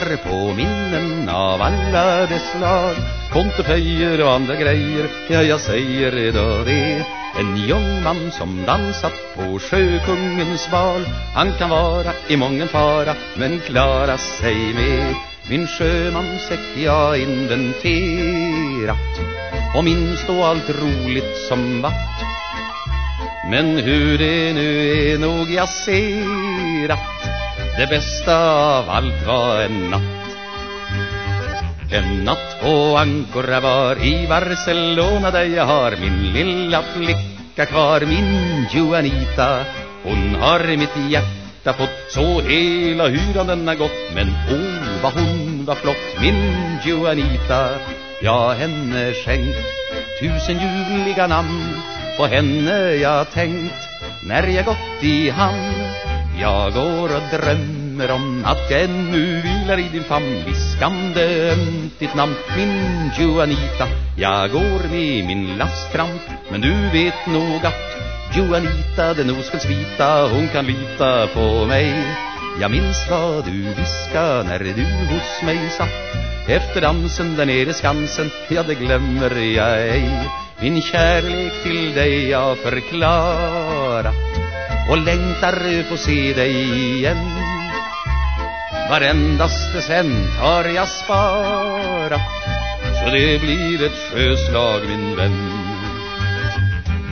på minnen av alla dess slag. Konteföjer och andra grejer, ja jag säger idag det En young man som dansat på sjökungens bal. Han kan vara i mången fara men klara sig med. Min sjömansäck jag inventerat Och minns då allt roligt som vart. Men hur det nu är nog jag ser att det bästa av allt var en natt. En natt på Ancora var i Barcelona där jag har min lilla flicka kvar Min Juanita Hon har mitt hjärta fått så hela hyran den har gått Men oh vad hon var flott min Juanita Jag henne skänkt tusen ljuvliga namn På henne jag tänkt när jag gått i hamn. Jag går och drömmer om att jag ännu vilar i din famn Viskande ömt ditt namn, min Juanita Jag går med min lastkramp, men du vet nog att Juanita den oskuldsvita, hon kan lita på mig. Jag minns vad du viska när du hos mig satt. Efter dansen där nere skansen, ja det glömmer jag ej. Min kärlek till dig jag förklarar. Och längtar få se dig igen. Varendaste cent har jag sparat Så det blir ett sjöslag min vän.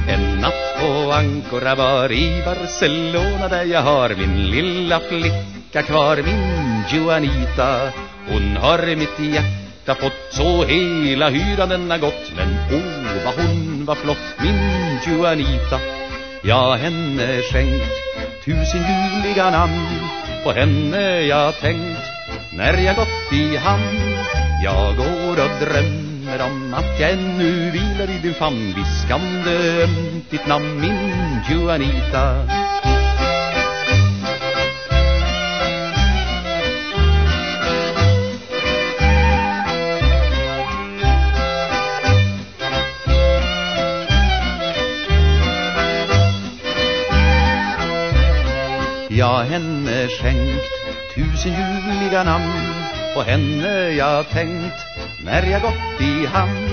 En natt på Ancora var i Barcelona Där jag har min lilla flicka kvar Min Juanita Hon har mitt hjärta fått Så hela hyran den har gått. Men oh vad hon var flott Min Juanita jag henne skänkt Tusen ljuvliga namn. På henne jag tänkt När jag gått i hamn. Jag går och drömmer om att jag ännu vilar i din famn. Viskande ömt ditt namn min Juanita. Jag henne skänkt tusen ljuvliga namn På henne jag tänkt när jag gått i hamn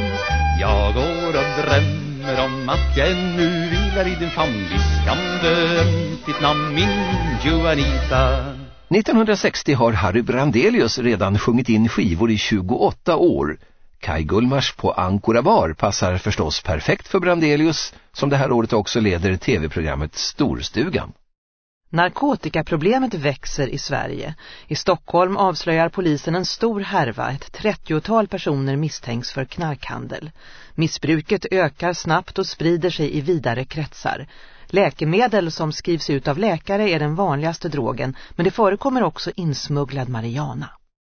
Jag går och drömmer om att jag ännu vilar i din famn Viskande ditt namn min Juanita 1960 har Harry Brandelius redan sjungit in skivor i 28 år. Kai Gullmars på Ancora Bar passar förstås perfekt för Brandelius som det här året också leder tv-programmet Storstugan. Narkotikaproblemet växer i Sverige. I Stockholm avslöjar polisen en stor härva. Ett trettiotal personer misstänks för knarkhandel. Missbruket ökar snabbt och sprider sig i vidare kretsar. Läkemedel som skrivs ut av läkare är den vanligaste drogen men det förekommer också insmugglad marijuana.